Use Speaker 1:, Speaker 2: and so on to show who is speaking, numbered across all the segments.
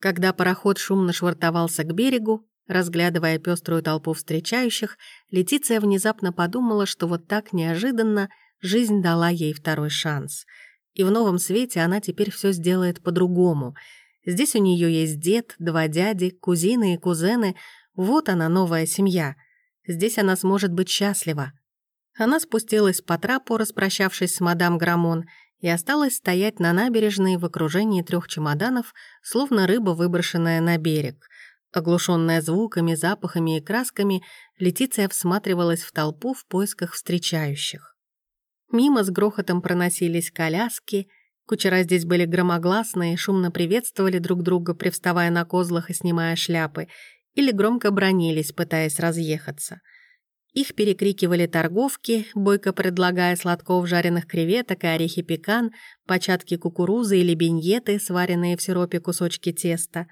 Speaker 1: Когда пароход шумно швартовался к берегу, разглядывая пеструю толпу встречающих, Летиция внезапно подумала, что вот так неожиданно жизнь дала ей второй шанс. И в новом свете она теперь все сделает по-другому. Здесь у нее есть дед, два дяди, кузины и кузены. Вот она, новая семья. Здесь она сможет быть счастлива. Она спустилась по трапу, распрощавшись с мадам Грамон, и осталась стоять на набережной в окружении трех чемоданов, словно рыба, выброшенная на берег. Оглушенная звуками, запахами и красками, Летиция всматривалась в толпу в поисках встречающих. Мимо с грохотом проносились коляски, кучера здесь были громогласные, шумно приветствовали друг друга, привставая на козлах и снимая шляпы, или громко бронились, пытаясь разъехаться — их перекрикивали торговки, бойко предлагая сладков жареных креветок и орехи пекан, початки кукурузы или беньеты, сваренные в сиропе кусочки теста.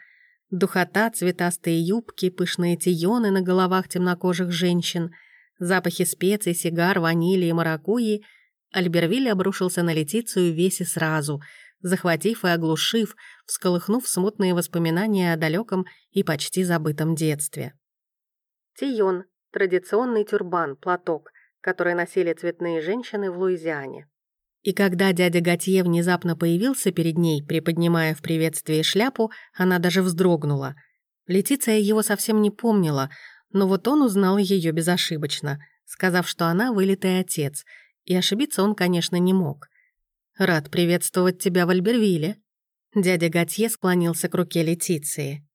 Speaker 1: Духота, цветастые юбки, пышные тионы на головах темнокожих женщин, запахи специй, сигар, ванили и маракуйи. Альбервиль обрушился на Летицию и сразу, захватив и оглушив, всколыхнув смутные воспоминания о далеком и почти забытом детстве. Тион традиционный тюрбан, платок, который носили цветные женщины в Луизиане. И когда дядя Готье внезапно появился перед ней, приподнимая в приветствии шляпу, она даже вздрогнула. Летиция его совсем не помнила, но вот он узнал ее безошибочно, сказав, что она вылитый отец, и ошибиться он, конечно, не мог. «Рад приветствовать тебя в Альбервилле». Дядя Готье склонился к руке Летиции.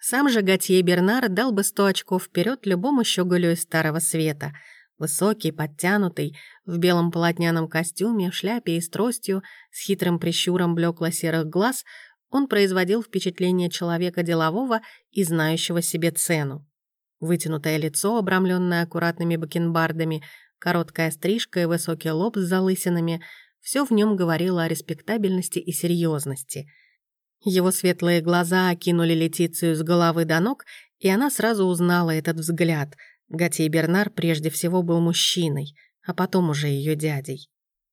Speaker 1: Сам же Готье Бернар дал бы сто очков вперед любому щеголю из Старого Света. Высокий, подтянутый, в белом полотняном костюме, в шляпе и с тростью, с хитрым прищуром блекло-серых глаз, он производил впечатление человека делового и знающего себе цену. Вытянутое лицо, обрамленное аккуратными бакенбардами, короткая стрижка и высокий лоб с залысинами — все в нем говорило о респектабельности и серьезности — его светлые глаза окинули Летицию с головы до ног, и она сразу узнала этот взгляд. Готье Бернар прежде всего был мужчиной, а потом уже ее дядей.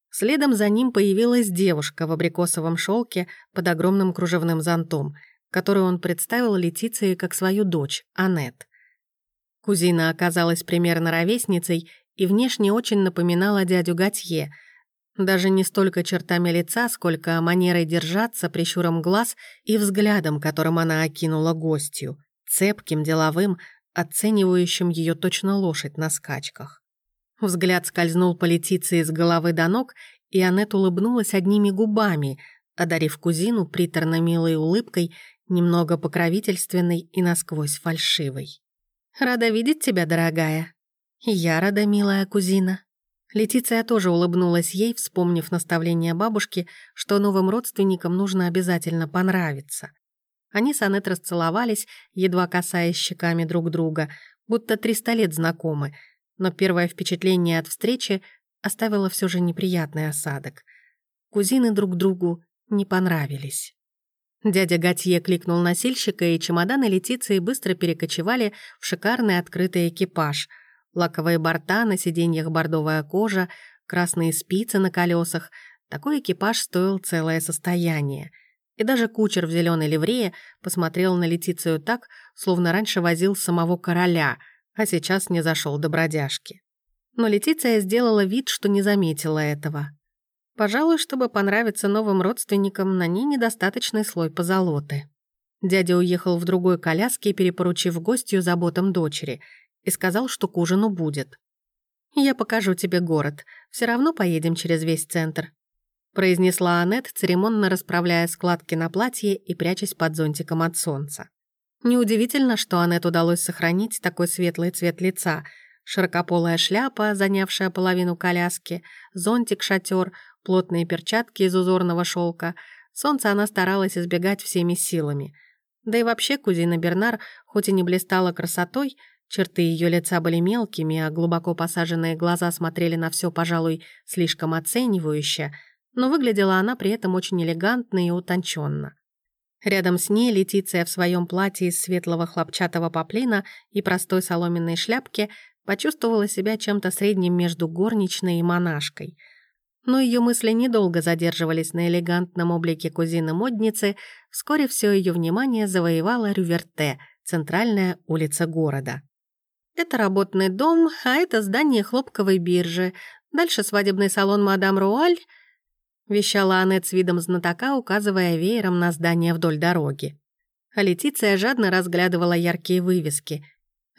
Speaker 1: Следом за ним появилась девушка в абрикосовом шелке под огромным кружевным зонтом, которую он представил Летиции как свою дочь, Аннет. Кузина оказалась примерно ровесницей и внешне очень напоминала дядю Готье — даже не столько чертами лица, сколько манерой держаться, прищуром глаз и взглядом, которым она окинула гостью, цепким, деловым, оценивающим ее точно лошадь на скачках. Взгляд скользнул по Летиции с головы до ног, и Аннет улыбнулась одними губами, одарив кузину приторно-милой улыбкой, немного покровительственной и насквозь фальшивой. «Рада видеть тебя, дорогая». «Я рада, милая кузина», Летиция тоже улыбнулась ей, вспомнив наставление бабушки, что новым родственникам нужно обязательно понравиться. Они с Анет расцеловались, едва касаясь щеками друг друга, будто триста лет знакомы, но первое впечатление от встречи оставило все же неприятный осадок. Кузины друг другу не понравились. Дядя Готье кликнул носильщика, и чемоданы Летиции быстро перекочевали в шикарный открытый экипаж — Лаковые борта, на сиденьях бордовая кожа, красные спицы на колесах. Такой экипаж стоил целое состояние. И даже кучер в зеленой ливрее посмотрел на Летицию так, словно раньше возил самого короля, а сейчас не зашел до бродяжки. Но Летиция сделала вид, что не заметила этого. Пожалуй, чтобы понравиться новым родственникам, на ней недостаточный слой позолоты. Дядя уехал в другой коляске, перепоручив гостью заботам дочери — и сказал, что к ужину будет. «Я покажу тебе город. Все равно поедем через весь центр», произнесла Аннет, церемонно расправляя складки на платье и прячась под зонтиком от солнца. Неудивительно, что Аннет удалось сохранить такой светлый цвет лица. Широкополая шляпа, занявшая половину коляски, зонтик-шатер, плотные перчатки из узорного шелка. Солнце она старалась избегать всеми силами. Да и вообще кузина Бернар, хоть и не блистала красотой, Черты ее лица были мелкими, а глубоко посаженные глаза смотрели на все, пожалуй, слишком оценивающе, но выглядела она при этом очень элегантно и утонченно. Рядом с ней Летиция в своем платье из светлого хлопчатого поплина и простой соломенной шляпке почувствовала себя чем-то средним между горничной и монашкой. Но ее мысли недолго задерживались на элегантном облике кузины-модницы, вскоре все ее внимание завоевала Рюверте, центральная улица города. Это работный дом, а это здание хлопковой биржи. Дальше свадебный салон «Мадам Руаль», — вещала Аннет с видом знатока, указывая веером на здание вдоль дороги. А Летиция жадно разглядывала яркие вывески.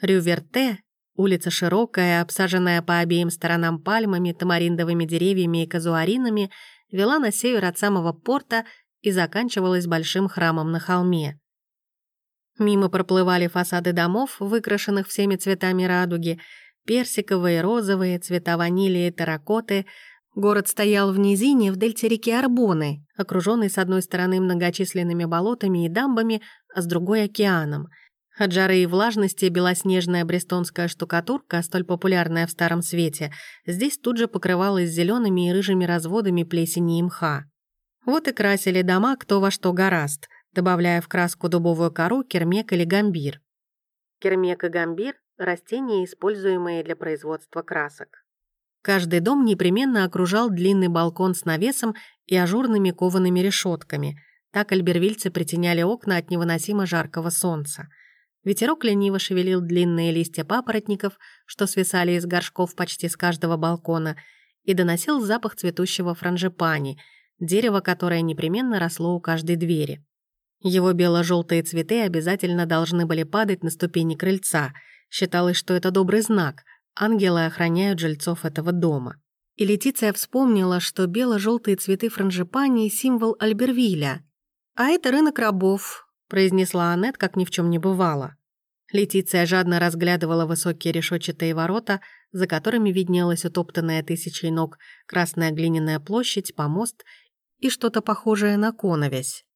Speaker 1: Рюверте Улица широкая, обсаженная по обеим сторонам пальмами, тамариндовыми деревьями и казуаринами, вела на север от самого порта и заканчивалась большим храмом на холме. Мимо проплывали фасады домов, выкрашенных всеми цветами радуги, персиковые, розовые, цвета ванили и терракоты. Город стоял в низине в дельте реки Арбоны, окруженный с одной стороны многочисленными болотами и дамбами, а с другой — океаном — от жары и влажности белоснежная брестонская штукатурка, столь популярная в Старом Свете, здесь тут же покрывалась зелеными и рыжими разводами плесени и мха. Вот и красили дома кто во что гораст, добавляя в краску дубовую кору, кермек или гамбир. Кермек и гамбир – растения, используемые для производства красок. Каждый дом непременно окружал длинный балкон с навесом и ажурными коваными решетками. Так альбервильцы притеняли окна от невыносимо жаркого солнца. Ветерок лениво шевелил длинные листья папоротников, что свисали из горшков почти с каждого балкона, и доносил запах цветущего франжипани, дерево, которое непременно росло у каждой двери. Его бело-желтые цветы обязательно должны были падать на ступени крыльца. Считалось, что это добрый знак. Ангелы охраняют жильцов этого дома. И Летиция вспомнила, что бело-желтые цветы франжипани — символ Альбервиля. «А это рынок рабов», — произнесла Аннет, как ни в чем не бывало. Летиция жадно разглядывала высокие решетчатые ворота, за которыми виднелась утоптанная тысячей ног красная глиняная площадь, помост и что-то похожее на коновязь.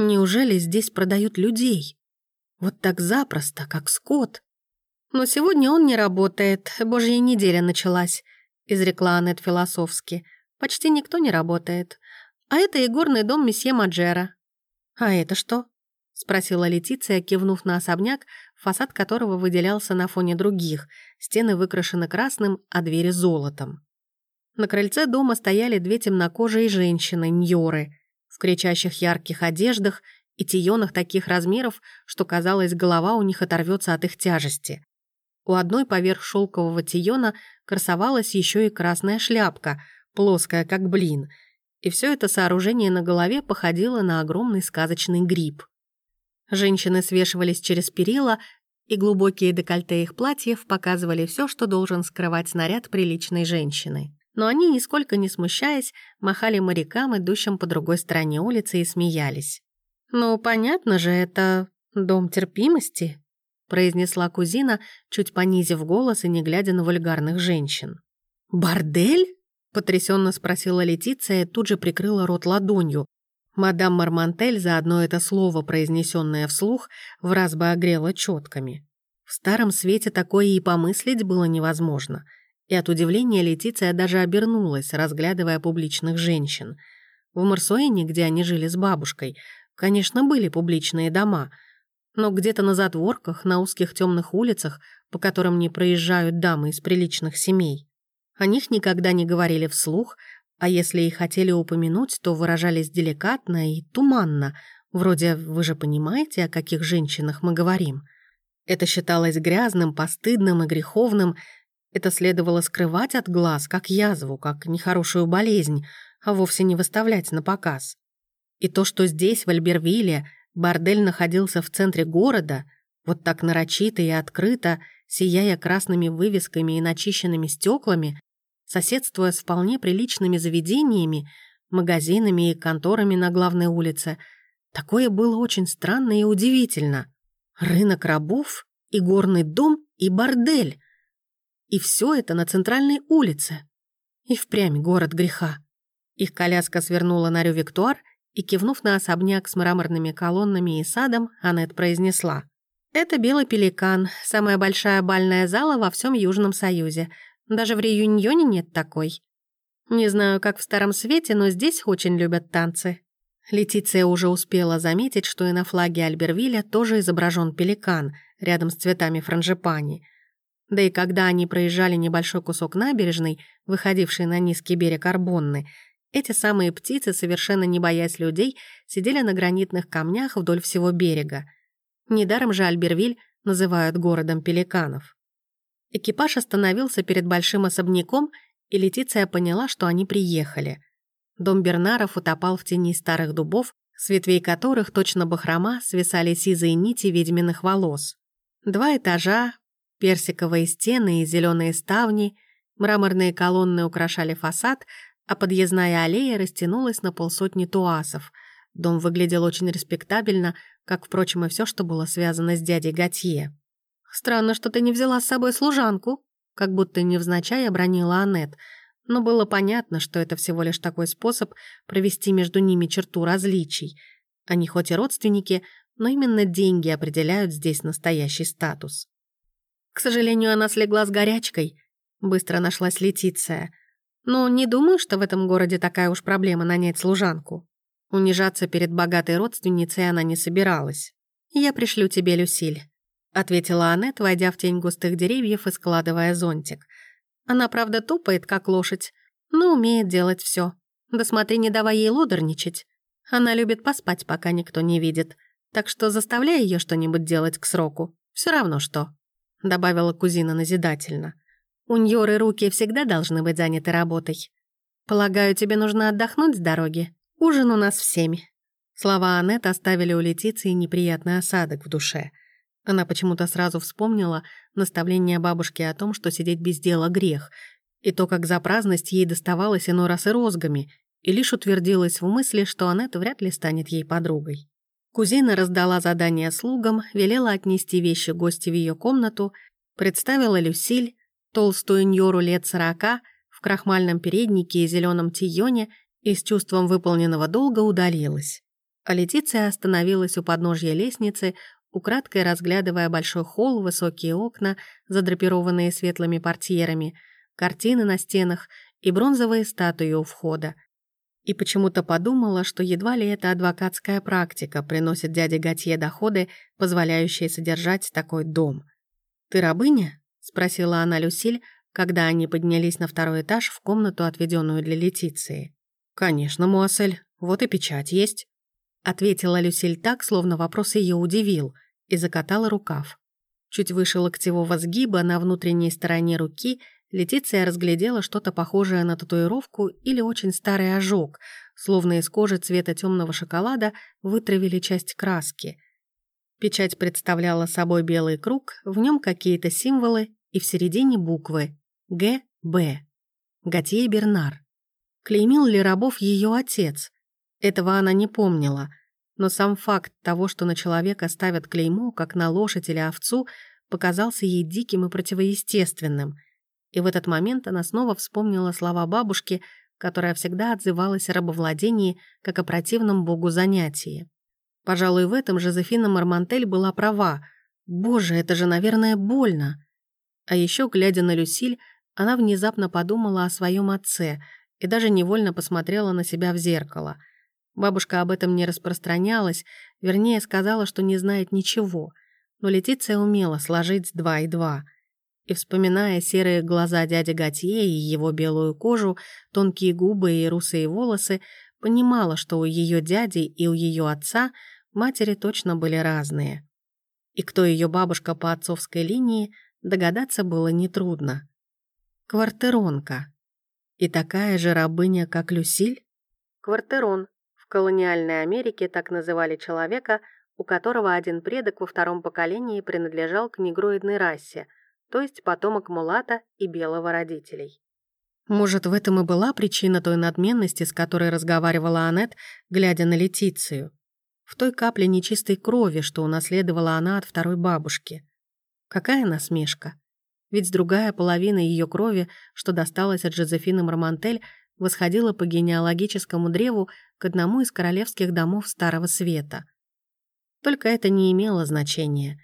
Speaker 1: Неужели здесь продают людей? Вот так запросто, как скот. Но сегодня он не работает, божья неделя началась, изрекла Аннет философски. Почти никто не работает. А это игорный дом месье Маджера. А это что? — спросила Летиция, кивнув на особняк, фасад которого выделялся на фоне других, стены выкрашены красным, а двери золотом. На крыльце дома стояли две темнокожие женщины, ньоры, в кричащих ярких одеждах и тиёнах таких размеров, что, казалось, голова у них оторвется от их тяжести. У одной поверх шелкового тиона красовалась еще и красная шляпка, плоская, как блин, и все это сооружение на голове походило на огромный сказочный гриб. Женщины свешивались через перила, и глубокие декольте их платьев показывали все, что должен скрывать снаряд приличной женщины. Но они, нисколько не смущаясь, махали морякам, идущим по другой стороне улицы, и смеялись. «Ну, понятно же, это дом терпимости», произнесла кузина, чуть понизив голос и не глядя на вульгарных женщин. «Бордель?» — потрясенно спросила Летиция и тут же прикрыла рот ладонью, Мадам Мармантель за одно это слово, произнесенное вслух, в раз бы огрела четками. В старом свете такое и помыслить было невозможно. И от удивления Летиция даже обернулась, разглядывая публичных женщин. В Марсуэне, где они жили с бабушкой, конечно, были публичные дома, но где-то на затворках, на узких темных улицах, по которым не проезжают дамы из приличных семей. О них никогда не говорили вслух, а если и хотели упомянуть, то выражались деликатно и туманно, вроде «вы же понимаете, о каких женщинах мы говорим». Это считалось грязным, постыдным и греховным, это следовало скрывать от глаз, как язву, как нехорошую болезнь, а вовсе не выставлять на показ. И то, что здесь, в Альбервилле, бордель находился в центре города, вот так нарочито и открыто, сияя красными вывесками и начищенными стеклами, соседствуя с вполне приличными заведениями, магазинами и конторами на главной улице. Такое было очень странно и удивительно. Рынок рабов и горный дом и бордель. И все это на центральной улице. И впрямь город греха. Их коляска свернула на Рю-Виктуар, и, кивнув на особняк с мраморными колоннами и садом, Аннет произнесла. «Это Белый Пеликан, самая большая бальная зала во всем Южном Союзе. Даже в Реюньоне нет такой. Не знаю, как в Старом Свете, но здесь очень любят танцы. Летиция уже успела заметить, что и на флаге Альбервилля тоже изображен пеликан рядом с цветами франжипани. Да и когда они проезжали небольшой кусок набережной, выходивший на низкий берег Арбонны, Эти самые птицы, совершенно не боясь людей, сидели на гранитных камнях вдоль всего берега. Недаром же Альбервиль называют городом пеликанов. Экипаж остановился перед большим особняком, и Летиция поняла, что они приехали. Дом Бернаров утопал в тени старых дубов, с ветвей которых, точно бахрома, свисали сизые нити ведьминых волос. Два этажа, персиковые стены и зеленые ставни, мраморные колонны украшали фасад, а подъездная аллея растянулась на полсотни туасов. Дом выглядел очень респектабельно, как, впрочем, и все, что было связано с дядей Готье. «Странно, что ты не взяла с собой служанку», как будто невзначай обронила Аннет, но было понятно, что это всего лишь такой способ провести между ними черту различий. Они хоть и родственники, но именно деньги определяют здесь настоящий статус. К сожалению, она слегла с горячкой. Быстро нашлась Летиция. Но не думаю, что в этом городе такая уж проблема нанять служанку. Унижаться перед богатой родственницей она не собиралась. «Я пришлю тебе Люсиль», — ответила Аннет, войдя в тень густых деревьев и складывая зонтик. «Она, правда, тупает, как лошадь, но умеет делать все. Да смотри, не давай ей лодорничать. Она любит поспать, пока никто не видит. Так что заставляй ее что-нибудь делать к сроку. Все равно что», — добавила кузина назидательно. У Ньоры руки всегда должны быть заняты работой. Полагаю, тебе нужно отдохнуть с дороги. Ужин у нас в семь». Слова Аннет оставили у Летиции неприятный осадок в душе. Она почему-то сразу вспомнила наставление бабушки о том, что сидеть без дела — грех, и то, как за праздность ей доставалось иной раз и розгами, и лишь утвердилась в мысли, что Аннет вряд ли станет ей подругой. Кузина раздала задание слугам, велела отнести вещи гости в ее комнату, представила Люсиль, толстую Ньору лет сорока, в крахмальном переднике и зеленом тионе и с чувством выполненного долга удалилась. А Летиция остановилась у подножья лестницы, украдкой разглядывая большой холл, высокие окна, задрапированные светлыми портьерами, картины на стенах и бронзовые статуи у входа. И почему-то подумала, что едва ли эта адвокатская практика приносит дяде Готье доходы, позволяющие содержать такой дом. «Ты рабыня?» — спросила она Люсиль, когда они поднялись на второй этаж в комнату, отведенную для Летиции. «Конечно, Муассель, вот и печать есть», — ответила Люсиль так, словно вопрос ее удивил, и закатала рукав. Чуть выше локтевого сгиба на внутренней стороне руки Летиция разглядела что-то похожее на татуировку или очень старый ожог, словно из кожи цвета темного шоколада вытравили часть краски. Печать представляла собой белый круг, в нем какие-то символы и в середине буквы Г.Б. Готье Бернар. Клеймил ли рабов ее отец? Этого она не помнила, но сам факт того, что на человека ставят клеймо, как на лошадь или овцу, показался ей диким и противоестественным. И в этот момент она снова вспомнила слова бабушки, которая всегда отзывалась о рабовладении как о противном богу занятии. Пожалуй, в этом Жозефина Мармантель была права. Боже, это же, наверное, больно. А еще, глядя на Люсиль, она внезапно подумала о своем отце и даже невольно посмотрела на себя в зеркало. Бабушка об этом не распространялась, вернее, сказала, что не знает ничего, но Летиция умела сложить два и два. И, вспоминая серые глаза дяди Готье и его белую кожу, тонкие губы и русые волосы, понимала, что у ее дяди и у ее отца матери точно были разные. И кто ее бабушка по отцовской линии – Догадаться было нетрудно. Квартеронка. И такая же рабыня, как Люсиль? Квартерон. В колониальной Америке так называли человека, у которого один предок во втором поколении принадлежал к негроидной расе, то есть потомок мулата и белого родителей. Может, в этом и была причина той надменности, с которой разговаривала Аннет, глядя на Летицию. В той капле нечистой крови, что унаследовала она от второй бабушки. Какая насмешка. Ведь другая половина ее крови, что досталась от Жозефины Мармантель, восходила по генеалогическому древу к одному из королевских домов Старого Света. Только это не имело значения.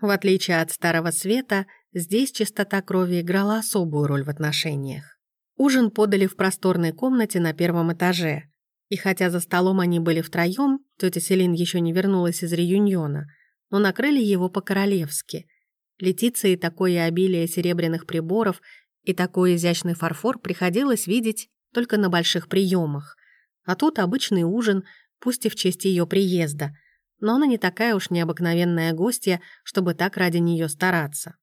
Speaker 1: В отличие от Старого Света, здесь чистота крови играла особую роль в отношениях. Ужин подали в просторной комнате на первом этаже. И хотя за столом они были втроем, тетя Селин еще не вернулась из реюньона, но накрыли его по-королевски – Летиции такое обилие серебряных приборов и такой изящный фарфор приходилось видеть только на больших приемах. А тут обычный ужин, пусть и в честь ее приезда. Но она не такая уж необыкновенная гостья, чтобы так ради нее стараться.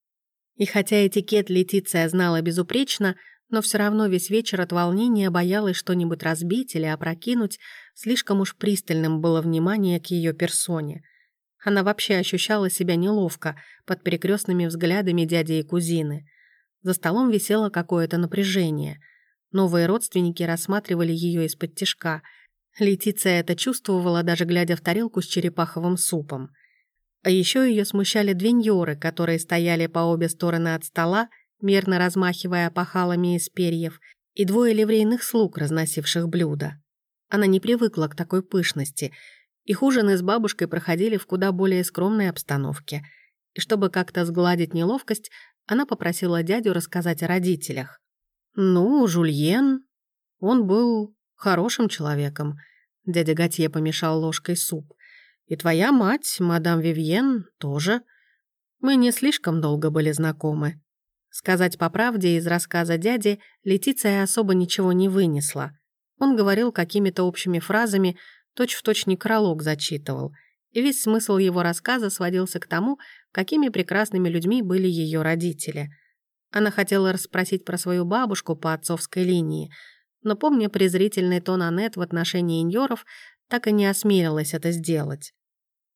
Speaker 1: И хотя этикет Летиция знала безупречно, но все равно весь вечер от волнения боялась что-нибудь разбить или опрокинуть, слишком уж пристальным было внимание к ее персоне. Она вообще ощущала себя неловко под перекрестными взглядами дяди и кузины. За столом висело какое-то напряжение. Новые родственники рассматривали ее из-под тишка. Летиция это чувствовала, даже глядя в тарелку с черепаховым супом. А еще ее смущали двеньоры, которые стояли по обе стороны от стола, мерно размахивая пахалами из перьев, и двое ливрейных слуг, разносивших блюда. Она не привыкла к такой пышности. Их ужины с бабушкой проходили в куда более скромной обстановке. И чтобы как-то сгладить неловкость, она попросила дядю рассказать о родителях. «Ну, Жульен, он был хорошим человеком», — дядя Готье помешал ложкой суп. И твоя мать, мадам Вивьен, тоже. Мы не слишком долго были знакомы. Сказать по правде, из рассказа дяди Летиция особо ничего не вынесла. Он говорил какими-то общими фразами, точь-в-точь точь некролог зачитывал, и весь смысл его рассказа сводился к тому, какими прекрасными людьми были ее родители. Она хотела расспросить про свою бабушку по отцовской линии, но, помня презрительный тон Аннет в отношении иньоров, так и не осмелилась это сделать.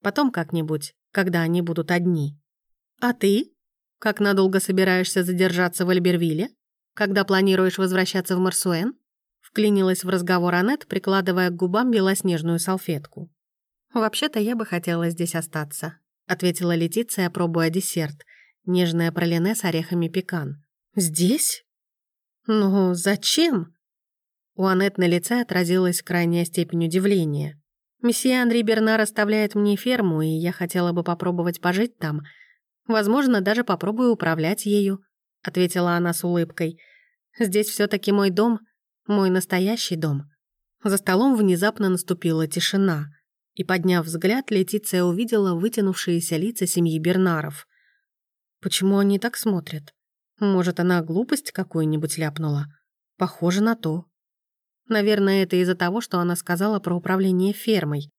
Speaker 1: Потом как-нибудь, когда они будут одни. А ты? Как надолго собираешься задержаться в Альбервилле? Когда планируешь возвращаться в Марсуэн? Вклинилась в разговор Аннет, прикладывая к губам белоснежную салфетку. «Вообще-то я бы хотела здесь остаться», — ответила Летиция, пробуя десерт. Нежное пролине с орехами пекан. «Здесь? Ну, зачем?» У Аннет на лице отразилась крайняя степень удивления. Месье Андрей Бернар оставляет мне ферму, и я хотела бы попробовать пожить там. Возможно, даже попробую управлять ею», — ответила она с улыбкой. «Здесь все таки мой дом, мой настоящий дом». За столом внезапно наступила тишина, и, подняв взгляд, Летиция увидела вытянувшиеся лица семьи Бернаров. Почему они так смотрят? Может, она глупость какую-нибудь ляпнула? Похоже на то. Наверное, это из-за того, что она сказала про управление фермой.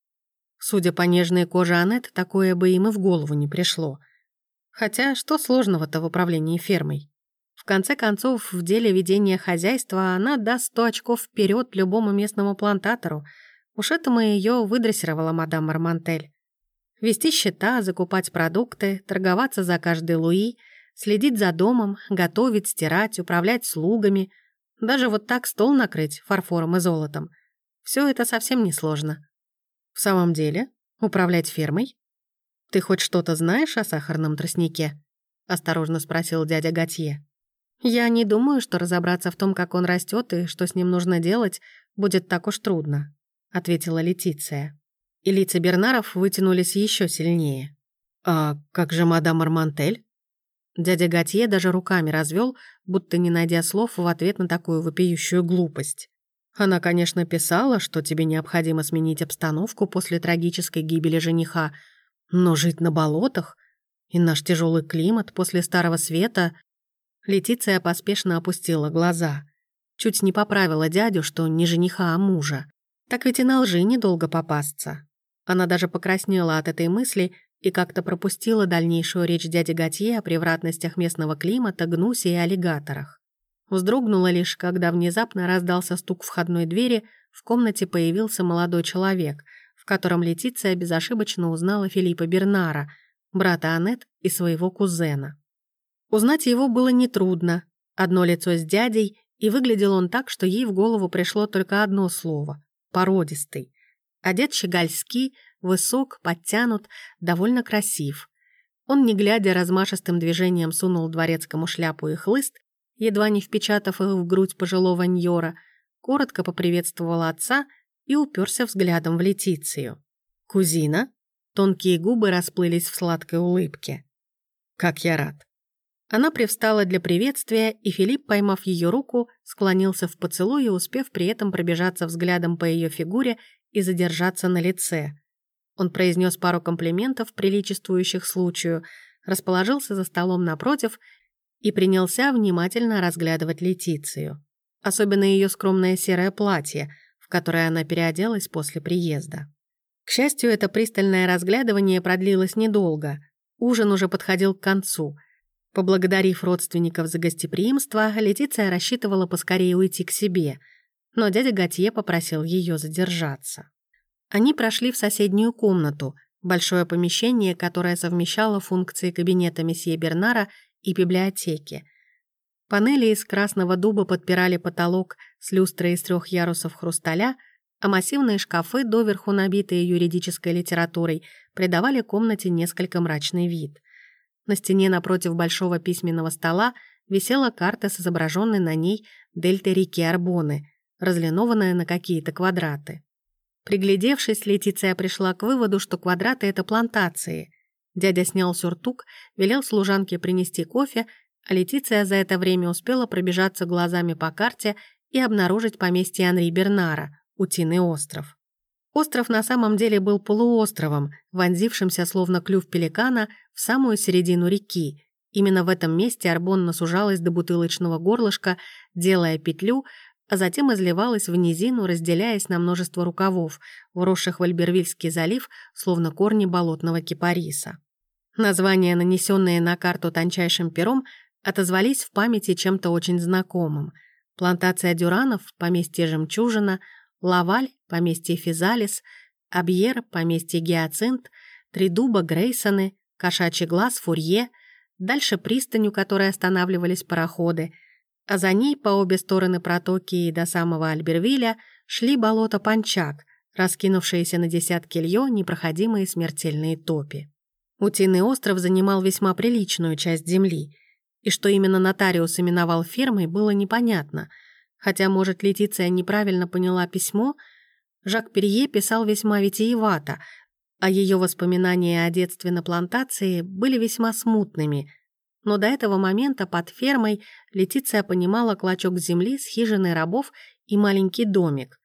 Speaker 1: Судя по нежной коже Аннет, такое бы им и в голову не пришло. Хотя, что сложного-то в управлении фермой? В конце концов, в деле ведения хозяйства она даст сто очков вперед любому местному плантатору. Уж этому ее выдрессировала мадам Мармантель. Вести счета, закупать продукты, торговаться за каждый луи, следить за домом, готовить, стирать, управлять слугами — даже вот так стол накрыть фарфором и золотом. Все это совсем не сложно. В самом деле, управлять фермой? Ты хоть что-то знаешь о сахарном тростнике? Осторожно спросил дядя Готье. Я не думаю, что разобраться в том, как он растет и что с ним нужно делать, будет так уж трудно, ответила Летиция. И лица Бернаров вытянулись еще сильнее. «А как же мадам Армантель?» Дядя Готье даже руками развел, будто не найдя слов в ответ на такую вопиющую глупость. Она, конечно, писала, что тебе необходимо сменить обстановку после трагической гибели жениха, но жить на болотах и наш тяжелый климат после Старого Света... Летиция поспешно опустила глаза. Чуть не поправила дядю, что не жениха, а мужа. Так ведь и на лжи недолго попасться. Она даже покраснела от этой мысли и как-то пропустила дальнейшую речь дяди Готье о превратностях местного климата, гнусе и аллигаторах. Вздрогнула лишь, когда внезапно раздался стук входной двери, в комнате появился молодой человек, в котором Летиция безошибочно узнала Филиппа Бернара, брата Аннет и своего кузена. Узнать его было нетрудно. Одно лицо с дядей, и выглядел он так, что ей в голову пришло только одно слово — породистый. Одет щегольски, Высок, подтянут, довольно красив. Он, не глядя, размашистым движением сунул дворецкому шляпу и хлыст, едва не впечатав их в грудь пожилого Ньора, коротко поприветствовал отца и уперся взглядом в Летицию. «Кузина?» Тонкие губы расплылись в сладкой улыбке. «Как я рад!» Она привстала для приветствия, и Филипп, поймав ее руку, склонился в поцелуе, успев при этом пробежаться взглядом по ее фигуре и задержаться на лице. Он произнес пару комплиментов, приличествующих случаю, расположился за столом напротив и принялся внимательно разглядывать Летицию. особенно ее скромное серое платье, в которое она переоделась после приезда. К счастью, это пристальное разглядывание продлилось недолго. Ужин уже подходил к концу. Поблагодарив родственников за гостеприимство, Летиция рассчитывала поскорее уйти к себе, но дядя Готье попросил ее задержаться. Они прошли в соседнюю комнату, большое помещение, которое совмещало функции кабинета месье Бернара и библиотеки. Панели из красного дуба подпирали потолок с люстрой из трех ярусов хрусталя, а массивные шкафы, доверху набитые юридической литературой, придавали комнате несколько мрачный вид. На стене напротив большого письменного стола висела карта с изображенной на ней дельтой реки Арбоны, разлинованная на какие-то квадраты. Приглядевшись, Летиция пришла к выводу, что квадраты — это плантации. Дядя снял сюртук, велел служанке принести кофе, а Летиция за это время успела пробежаться глазами по карте и обнаружить поместье Анри Бернара, Утиный остров. Остров на самом деле был полуостровом, вонзившимся словно клюв пеликана в самую середину реки. Именно в этом месте Арбонна сужалась до бутылочного горлышка, делая петлю, а затем изливалась в низину, разделяясь на множество рукавов, вросших в Альбервильский залив, словно корни болотного кипариса. Названия, нанесенные на карту тончайшим пером, отозвались в памяти чем-то очень знакомым. Плантация дюранов, поместье Жемчужина, Лаваль, поместье Физалис, Абьер, поместье Гиацинт, Три дуба Грейсоны, Кошачий глаз Фурье, дальше пристань, у которой останавливались пароходы — а за ней по обе стороны протоки и до самого Альбервиля шли болото Панчак, раскинувшиеся на десятки льё непроходимые смертельные топи. Утиный остров занимал весьма приличную часть земли, и что именно нотариус именовал фермой, было непонятно, хотя, может, Летиция неправильно поняла письмо, Жак Перье писал весьма витиевато, а ее воспоминания о детстве на плантации были весьма смутными – но до этого момента под фермой Летиция понимала клочок земли с хижиной рабов и маленький домик.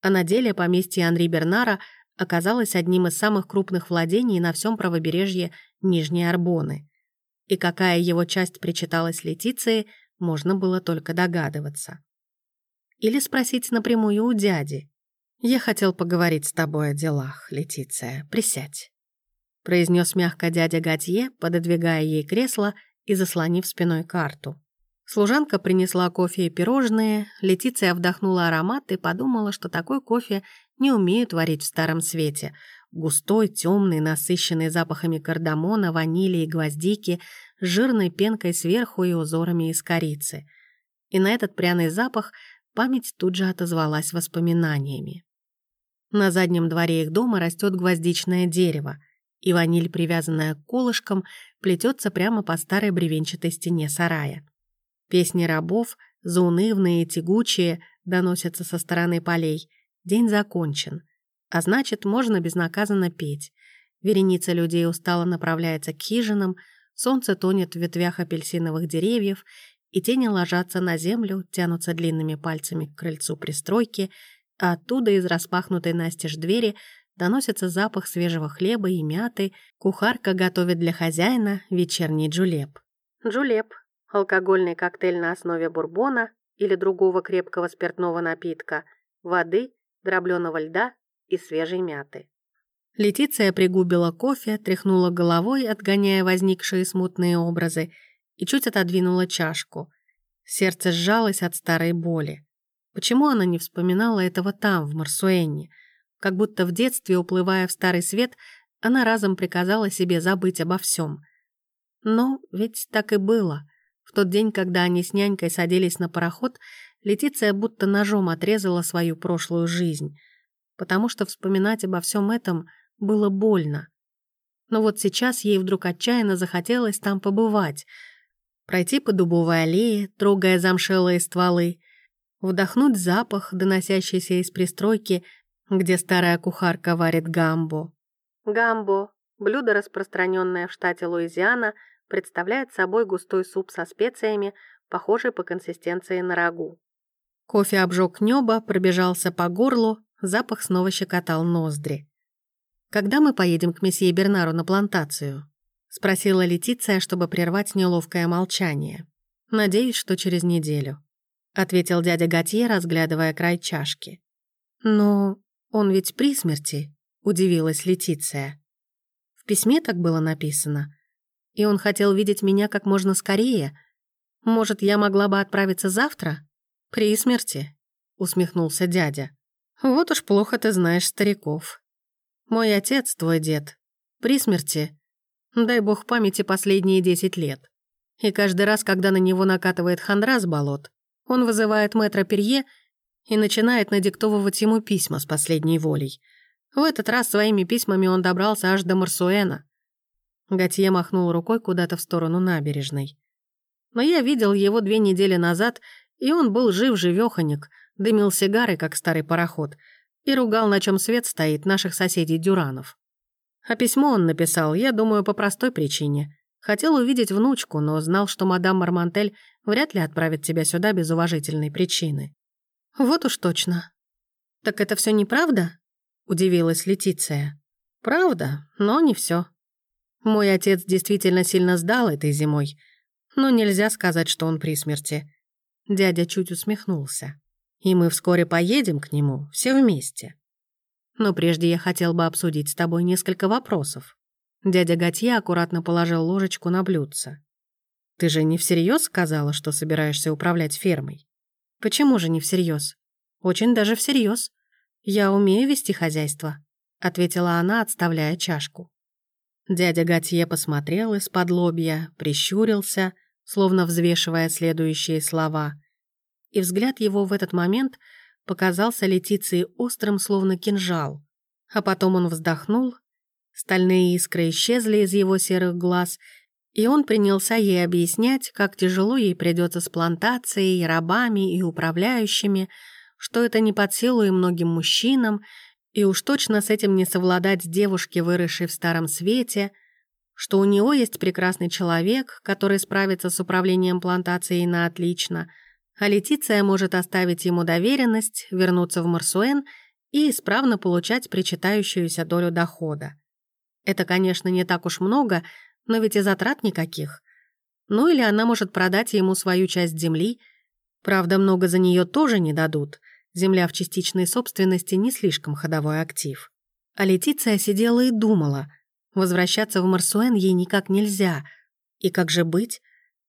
Speaker 1: А на деле поместье Анри Бернара оказалось одним из самых крупных владений на всем правобережье Нижней Арбоны. И какая его часть причиталась Летиции, можно было только догадываться. Или спросить напрямую у дяди. «Я хотел поговорить с тобой о делах, Летиция. Присядь», — произнес мягко дядя Готье, пододвигая ей кресло и заслонив спиной карту. Служанка принесла кофе и пирожные, Летиция вдохнула аромат и подумала, что такой кофе не умеют варить в Старом Свете. Густой, темный, насыщенный запахами кардамона, ванили и гвоздики, жирной пенкой сверху и узорами из корицы. И на этот пряный запах память тут же отозвалась воспоминаниями. На заднем дворе их дома растет гвоздичное дерево — и ваниль, привязанная к колышкам, плетется прямо по старой бревенчатой стене сарая. Песни рабов, заунывные тягучие, доносятся со стороны полей. День закончен. А значит, можно безнаказанно петь. Вереница людей устало направляется к хижинам, солнце тонет в ветвях апельсиновых деревьев, и тени ложатся на землю, тянутся длинными пальцами к крыльцу пристройки, а оттуда из распахнутой настежь двери Доносится запах свежего хлеба и мяты. Кухарка готовит для хозяина вечерний джулеп. Джулеп – алкогольный коктейль на основе бурбона или другого крепкого спиртного напитка, воды, дробленого льда и свежей мяты. Летиция пригубила кофе, тряхнула головой, отгоняя возникшие смутные образы, и чуть отодвинула чашку. Сердце сжалось от старой боли. Почему она не вспоминала этого там, в Марсуэне? Как будто в детстве, уплывая в старый свет, она разом приказала себе забыть обо всем. Но ведь так и было. В тот день, когда они с нянькой садились на пароход, Летиция будто ножом отрезала свою прошлую жизнь, потому что вспоминать обо всем этом было больно. Но вот сейчас ей вдруг отчаянно захотелось там побывать, пройти по дубовой аллее, трогая замшелые стволы, вдохнуть запах, доносящийся из пристройки, где старая кухарка варит гамбо. Гамбо – блюдо, распространенное в штате Луизиана, представляет собой густой суп со специями, похожий по консистенции на рагу. Кофе обжег небо, пробежался по горлу, запах снова щекотал ноздри. «Когда мы поедем к месье Бернару на плантацию?» — спросила Летиция, чтобы прервать неловкое молчание. «Надеюсь, что через неделю». ответил дядя Готье, разглядывая край чашки. «Но он ведь при смерти», — удивилась Летиция. В письме так было написано. И он хотел видеть меня как можно скорее. Может, я могла бы отправиться завтра? При смерти, усмехнулся дядя. Вот уж плохо ты знаешь стариков. Мой отец, твой дед, при смерти, дай бог памяти последние десять лет. И каждый раз, когда на него накатывает хандра с болот, он вызывает мэтра Перье и начинает надиктовывать ему письма с последней волей. В этот раз своими письмами он добрался аж до Марсуэна. Готье махнул рукой куда-то в сторону набережной. Но я видел его две недели назад, и он был жив-живёхонек, дымил сигарой, как старый пароход, и ругал, на чем свет стоит, наших соседей Дюранов. А письмо он написал, я думаю, по простой причине. Хотел увидеть внучку, но знал, что мадам Мармантель вряд ли отправит тебя сюда без уважительной причины. Вот уж точно. Так это все неправда? Удивилась Летиция. Правда, но не все. Мой отец действительно сильно сдал этой зимой, но нельзя сказать, что он при смерти. Дядя чуть усмехнулся. И мы вскоре поедем к нему, все вместе. Но прежде я хотел бы обсудить с тобой несколько вопросов. Дядя Готье аккуратно положил ложечку на блюдце. Ты же не всерьез сказала, что собираешься управлять фермой? Почему же не всерьез? Очень даже всерьез. Я умею вести хозяйство, ответила она, отставляя чашку. Дядя Готье посмотрел из-под лобья, прищурился, словно взвешивая следующие слова. И взгляд его в этот момент показался Летиции острым, словно кинжал. А потом он вздохнул, стальные искры исчезли из его серых глаз, и он принялся ей объяснять, как тяжело ей придется с плантацией, рабами и управляющими, что это не под силу и многим мужчинам, и уж точно с этим не совладать девушке, выросшей в Старом Свете, что у него есть прекрасный человек, который справится с управлением плантацией на отлично, а Летиция может оставить ему доверенность, вернуться в Марсуэн и исправно получать причитающуюся долю дохода. Это, конечно, не так уж много, но ведь и затрат никаких. Ну или она может продать ему свою часть земли, правда, много за нее тоже не дадут — Земля в частичной собственности не слишком ходовой актив. А Летиция сидела и думала. Возвращаться в Марсуэн ей никак нельзя. И как же быть?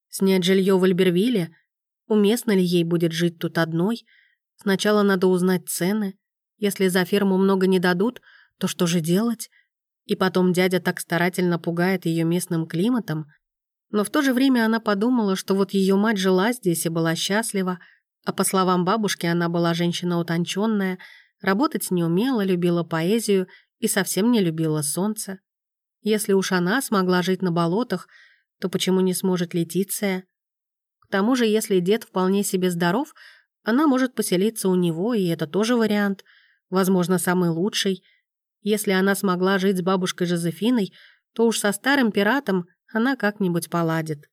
Speaker 1: Снять жилье в Альбервилле? Уместно ли ей будет жить тут одной? Сначала надо узнать цены. Если за ферму много не дадут, то что же делать? И потом дядя так старательно пугает ее местным климатом. Но в то же время она подумала, что вот ее мать жила здесь и была счастлива, а по словам бабушки, она была женщина утонченная, работать не умела, любила поэзию и совсем не любила солнце. Если уж она смогла жить на болотах, то почему не сможет Летиция? К тому же, если дед вполне себе здоров, она может поселиться у него, и это тоже вариант, возможно, самый лучший. Если она смогла жить с бабушкой Жозефиной, то уж со старым пиратом она как-нибудь поладит.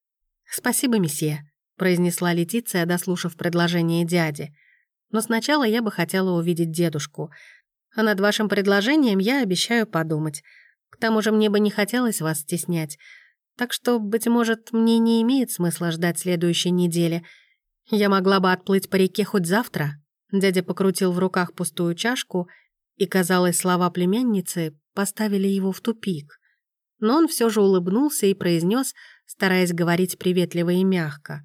Speaker 1: «Спасибо, месье», произнесла Летиция, дослушав предложение дяди. «Но сначала я бы хотела увидеть дедушку. А над вашим предложением я обещаю подумать. К тому же мне бы не хотелось вас стеснять. Так что, быть может, мне не имеет смысла ждать следующей недели. Я могла бы отплыть по реке хоть завтра». Дядя покрутил в руках пустую чашку, и, казалось, слова племянницы поставили его в тупик. Но он все же улыбнулся и произнес, стараясь говорить приветливо и мягко.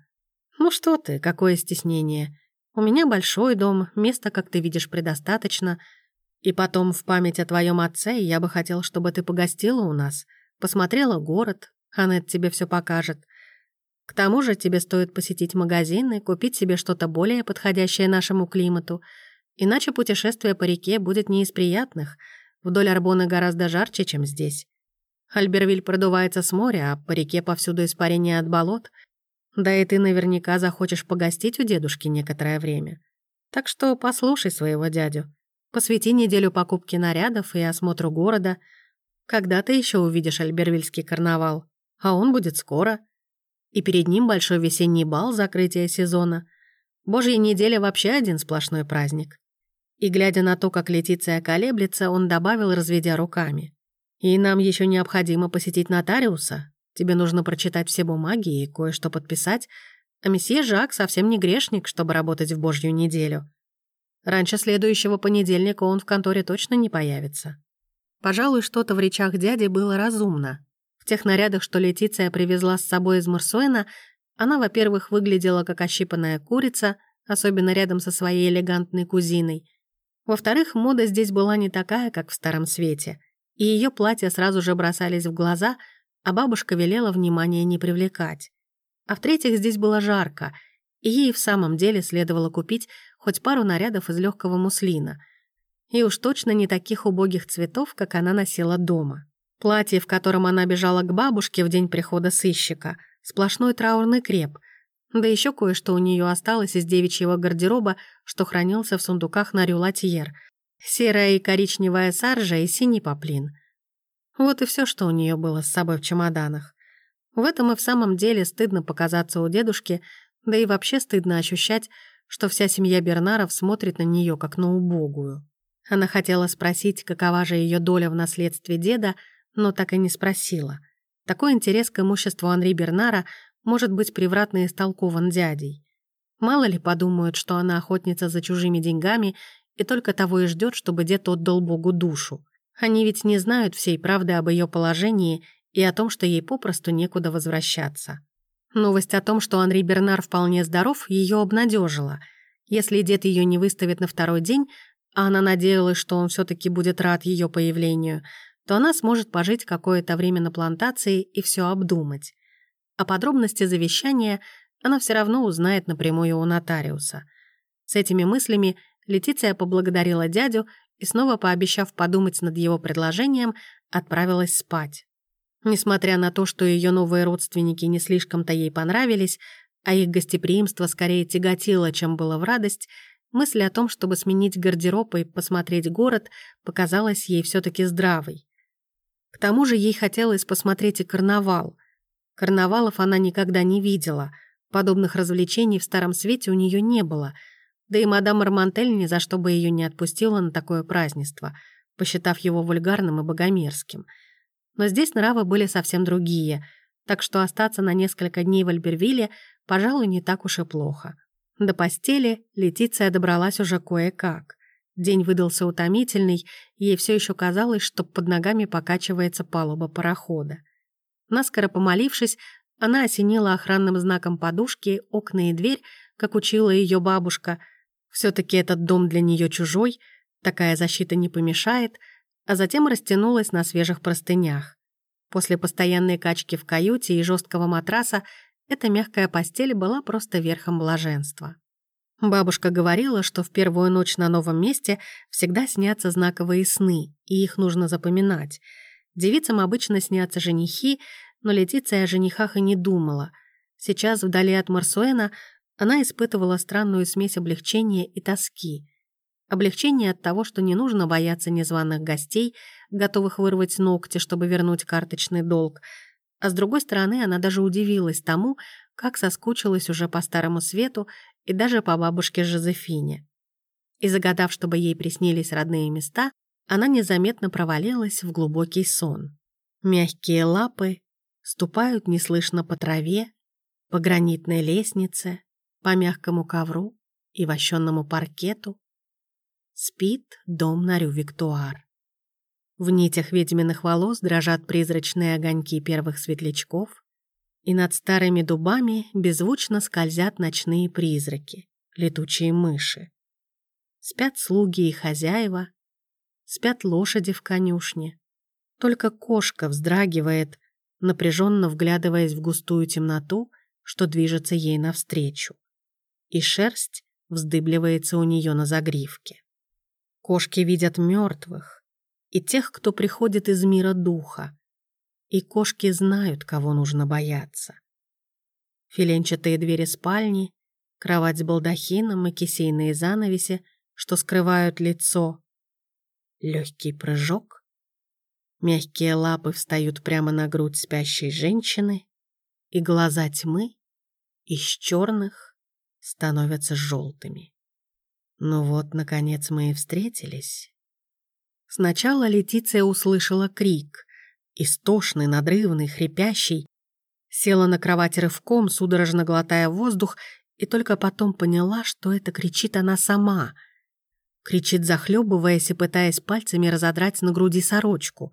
Speaker 1: «Ну что ты, какое стеснение. У меня большой дом, места, как ты видишь, предостаточно. И потом, в память о твоем отце, я бы хотел, чтобы ты погостила у нас, посмотрела город, Аннет тебе все покажет. К тому же тебе стоит посетить магазины, купить себе что-то более подходящее нашему климату, иначе путешествие по реке будет не из приятных. Вдоль Арбона гораздо жарче, чем здесь. Альбервиль продувается с моря, а по реке повсюду испарение от болот — да и ты наверняка захочешь погостить у дедушки некоторое время. Так что послушай своего дядю. Посвяти неделю покупке нарядов и осмотру города. Когда ты еще увидишь Альбервильский карнавал? А он будет скоро. И перед ним большой весенний бал закрытия сезона. Божья неделя вообще один сплошной праздник. И глядя на то, как Летиция колеблется, он добавил, разведя руками. «И нам еще необходимо посетить нотариуса, Тебе нужно прочитать все бумаги и кое-что подписать. А месье Жак совсем не грешник, чтобы работать в божью неделю. Раньше следующего понедельника он в конторе точно не появится. Пожалуй, что-то в речах дяди было разумно. В тех нарядах, что Летиция привезла с собой из Марсуэна, она, во-первых, выглядела как ощипанная курица, особенно рядом со своей элегантной кузиной. Во-вторых, мода здесь была не такая, как в Старом Свете, и ее платья сразу же бросались в глаза, а бабушка велела внимания не привлекать. А в-третьих, здесь было жарко, и ей в самом деле следовало купить хоть пару нарядов из легкого муслина. И уж точно не таких убогих цветов, как она носила дома. Платье, в котором она бежала к бабушке в день прихода сыщика, сплошной траурный креп, да еще кое-что у нее осталось из девичьего гардероба, что хранился в сундуках на рюлатьер. Серая и коричневая саржа и синий поплин. Вот и все, что у нее было с собой в чемоданах. В этом и в самом деле стыдно показаться у дедушки, да и вообще стыдно ощущать, что вся семья Бернаров смотрит на нее как на убогую. Она хотела спросить, какова же ее доля в наследстве деда, но так и не спросила. Такой интерес к имуществу Анри Бернара может быть превратно истолкован дядей. Мало ли подумают, что она охотница за чужими деньгами и только того и ждет, чтобы дед отдал Богу душу. Они ведь не знают всей правды об ее положении и о том, что ей попросту некуда возвращаться. Новость о том, что Анри Бернар вполне здоров, ее обнадежила. Если дед ее не выставит на второй день, а она надеялась, что он все таки будет рад ее появлению, то она сможет пожить какое-то время на плантации и все обдумать. А подробности завещания она все равно узнает напрямую у нотариуса. С этими мыслями Летиция поблагодарила дядю и, снова пообещав подумать над его предложением, отправилась спать. Несмотря на то, что ее новые родственники не слишком-то ей понравились, а их гостеприимство скорее тяготило, чем было в радость, мысль о том, чтобы сменить гардероб и посмотреть город, показалась ей все таки здравой. К тому же ей хотелось посмотреть и карнавал. Карнавалов она никогда не видела, подобных развлечений в Старом Свете у нее не было, да и мадам Армантель ни за что бы ее не отпустила на такое празднество, посчитав его вульгарным и богомерзким — но здесь нравы были совсем другие, так что остаться на несколько дней в Альбервилле, пожалуй, не так уж и плохо. До постели Летиция добралась уже кое-как. День выдался утомительный, ей все еще казалось, что под ногами покачивается палуба парохода. Наскоро помолившись, она осенила охранным знаком подушки, окна и дверь, как учила ее бабушка. все таки этот дом для нее чужой, такая защита не помешает — а затем растянулась на свежих простынях. После постоянной качки в каюте и жесткого матраса эта мягкая постель была просто верхом блаженства. Бабушка говорила, что в первую ночь на новом месте всегда снятся знаковые сны, и их нужно запоминать. Девицам обычно снятся женихи, но Летиция о женихах и не думала. Сейчас, вдали от Марсуэна, она испытывала странную смесь облегчения и тоски — Облегчение от того, что не нужно бояться незваных гостей, готовых вырвать ногти, чтобы вернуть карточный долг. А с другой стороны, она даже удивилась тому, как соскучилась уже по Старому Свету и даже по бабушке Жозефине. И загадав, чтобы ей приснились родные места, она незаметно провалилась в глубокий сон. Мягкие лапы ступают неслышно по траве, по гранитной лестнице, по мягкому ковру и вощенному паркету, Спит дом на Рю-Виктуар. В нитях ведьминых волос дрожат призрачные огоньки первых светлячков, и над старыми дубами беззвучно скользят ночные призраки, летучие мыши. Спят слуги и хозяева, спят лошади в конюшне. Только кошка вздрагивает, напряженно вглядываясь в густую темноту, что движется ей навстречу. И шерсть вздыбливается у нее на загривке. Кошки видят мертвых и тех, кто приходит из мира духа. И кошки знают, кого нужно бояться. Филенчатые двери спальни, кровать с балдахином и кисейные занавеси, что скрывают лицо. Легкий прыжок. Мягкие лапы встают прямо на грудь спящей женщины, и глаза тьмы из черных становятся желтыми. Ну вот, наконец, мы и встретились. Сначала Летиция услышала крик. Истошный, надрывный, хрипящий. Села на кровать рывком, судорожно глотая воздух, и только потом поняла, что это кричит она сама. Кричит, захлебываясь и пытаясь пальцами разодрать на груди сорочку.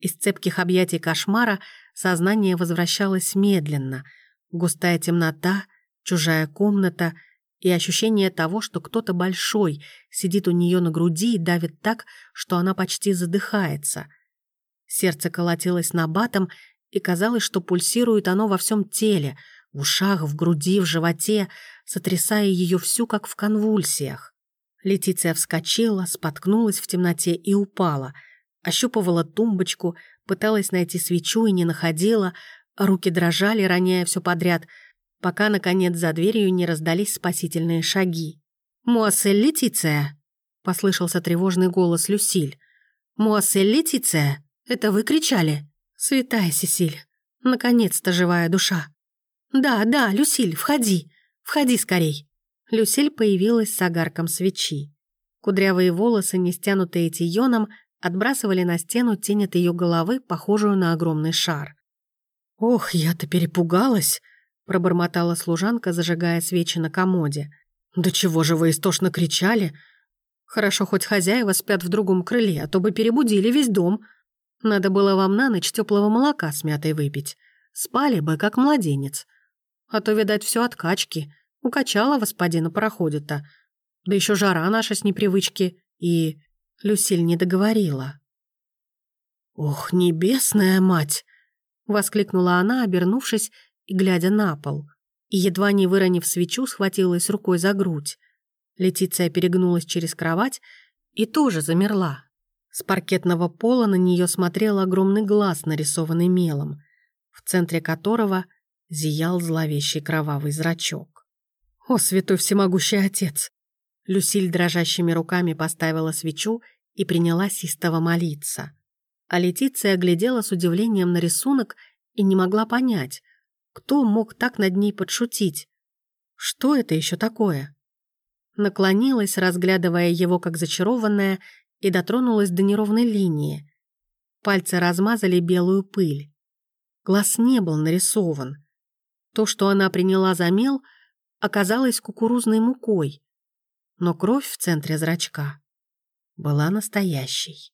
Speaker 1: Из цепких объятий кошмара сознание возвращалось медленно. Густая темнота, чужая комната и ощущение того, что кто-то большой сидит у нее на груди и давит так, что она почти задыхается. Сердце колотилось на батом, и казалось, что пульсирует оно во всем теле, в ушах, в груди, в животе, сотрясая ее всю, как в конвульсиях. Летиция вскочила, споткнулась в темноте и упала. Ощупывала тумбочку, пыталась найти свечу и не находила, руки дрожали, роняя все подряд, пока, наконец, за дверью не раздались спасительные шаги. «Муассель Летиция!» — послышался тревожный голос Люсиль. «Муассель Летиция! Это вы кричали?» «Святая Сесиль! Наконец-то живая душа!» «Да, да, Люсиль, входи! Входи скорей!» Люсиль появилась с огарком свечи. Кудрявые волосы, не стянутые тионом, отбрасывали на стену тень от ее головы, похожую на огромный шар. «Ох, я-то перепугалась!» — пробормотала служанка, зажигая свечи на комоде. «Да чего же вы истошно кричали? Хорошо, хоть хозяева спят в другом крыле, а то бы перебудили весь дом. Надо было вам на ночь теплого молока с мятой выпить. Спали бы, как младенец. А то, видать, все от качки. Укачала господина пароходе-то. Да еще жара наша с непривычки. И Люсиль не договорила. «Ох, небесная мать!» — воскликнула она, обернувшись и глядя на пол. И, едва не выронив свечу, схватилась рукой за грудь. Летиция перегнулась через кровать и тоже замерла. С паркетного пола на нее смотрел огромный глаз, нарисованный мелом, в центре которого зиял зловещий кровавый зрачок. «О, святой всемогущий отец!» Люсиль дрожащими руками поставила свечу и принялась истово молиться. А Летиция глядела с удивлением на рисунок и не могла понять, кто мог так над ней подшутить. Что это еще такое? Наклонилась, разглядывая его как зачарованная, и дотронулась до неровной линии. Пальцы размазали белую пыль. Глаз не был нарисован. То, что она приняла за мел, оказалось кукурузной мукой, но кровь в центре зрачка была настоящей.